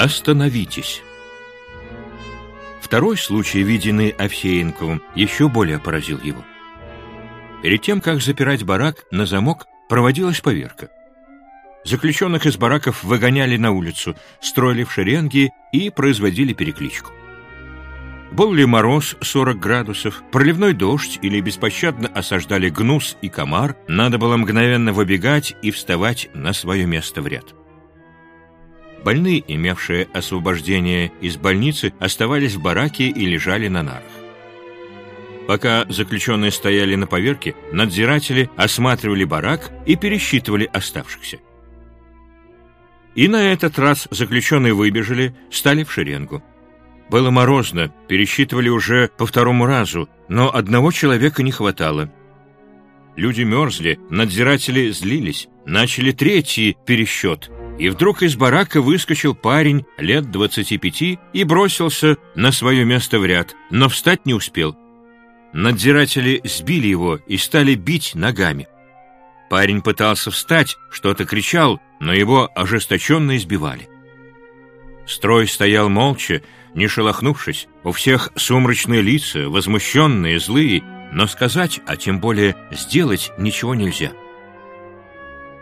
Остановитесь. Второй случай, виденный Овсеенковым, еще более поразил его. Перед тем, как запирать барак на замок, проводилась поверка. Заключенных из бараков выгоняли на улицу, строили в шеренги и производили перекличку. Был ли мороз 40 градусов, проливной дождь или беспощадно осаждали гнус и комар, надо было мгновенно выбегать и вставать на свое место в ряд. Больные, имевшие освобождение из больницы, оставались в бараке и лежали на нарах. Пока заключенные стояли на поверке, надзиратели осматривали барак и пересчитывали оставшихся. И на этот раз заключенные выбежали, стали в шеренгу. Было морозно, пересчитывали уже по второму разу, но одного человека не хватало. Люди мерзли, надзиратели злились, начали третий пересчет. И вдруг из барака выскочил парень лет двадцати пяти и бросился на свое место в ряд, но встать не успел. Надзиратели сбили его и стали бить ногами. Парень пытался встать, что-то кричал, но его ожесточенно избивали. Строй стоял молча, не шелохнувшись, у всех сумрачные лица, возмущенные, злые, но сказать, а тем более сделать ничего нельзя.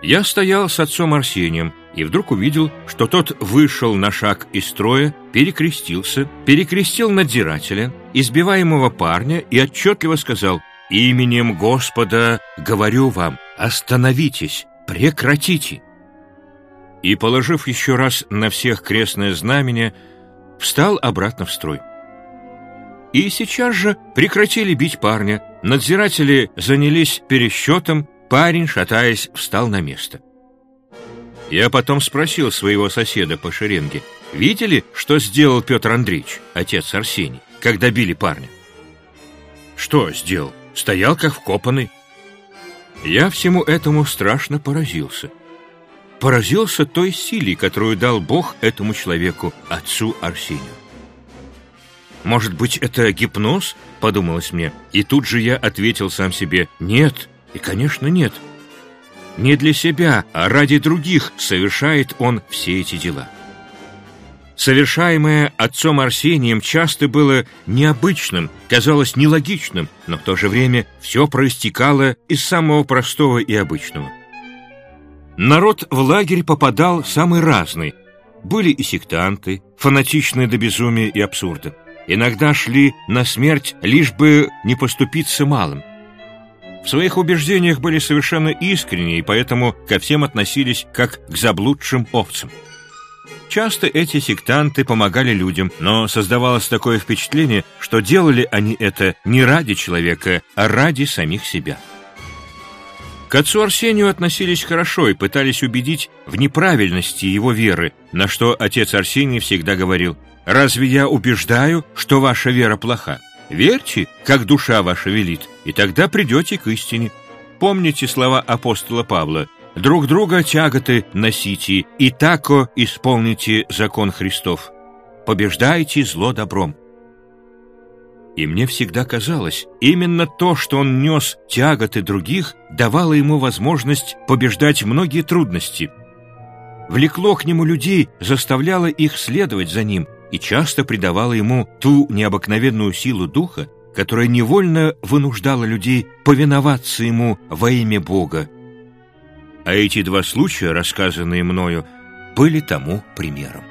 Я стоял с отцом Арсением и вдруг увидел, что тот вышел на шаг из строя, перекрестился, перекрестил надзирателя, избиваемого парня и отчетливо сказал «Именем Господа говорю вам, остановитесь, прекратите». И, положив еще раз на всех крестное знамение, встал обратно в строй. И сейчас же прекратили бить парня, надзиратели занялись пересчетом, парень, шатаясь, встал на место. Я потом спросил своего соседа по шеренге, видели, что сделал Петр Андреевич, отец Арсений, когда били парня? Что сделал? Стоял как вкопанный. Я всему этому страшно поразился поразился той силе, которую дал Бог этому человеку, отцу Арсению. «Может быть, это гипноз?» — подумалось мне. И тут же я ответил сам себе «нет». И, конечно, нет. Не для себя, а ради других совершает он все эти дела. Совершаемое отцом Арсением часто было необычным, казалось нелогичным, но в то же время все проистекало из самого простого и обычного. Народ в лагерь попадал самый разный. Были и сектанты, фанатичные до безумия и абсурда. Иногда шли на смерть, лишь бы не поступиться малым. Своих убеждениях были совершенно искренни, и поэтому ко всем относились как к заблудшим овцам. Часто эти сектанты помогали людям, но создавалось такое впечатление, что делали они это не ради человека, а ради самих себя. К отцу Арсению относились хорошо и пытались убедить в неправильности его веры, на что отец Арсений всегда говорил, «Разве я убеждаю, что ваша вера плоха? Верьте, как душа ваша велит, и тогда придете к истине». Помните слова апостола Павла, «Друг друга тяготы носите, и тако исполните закон Христов. Побеждайте зло добром». И мне всегда казалось, именно то, что он нес тяготы других, давало ему возможность побеждать многие трудности. Влекло к нему людей, заставляло их следовать за ним и часто придавало ему ту необыкновенную силу духа, которая невольно вынуждала людей повиноваться ему во имя Бога. А эти два случая, рассказанные мною, были тому примером.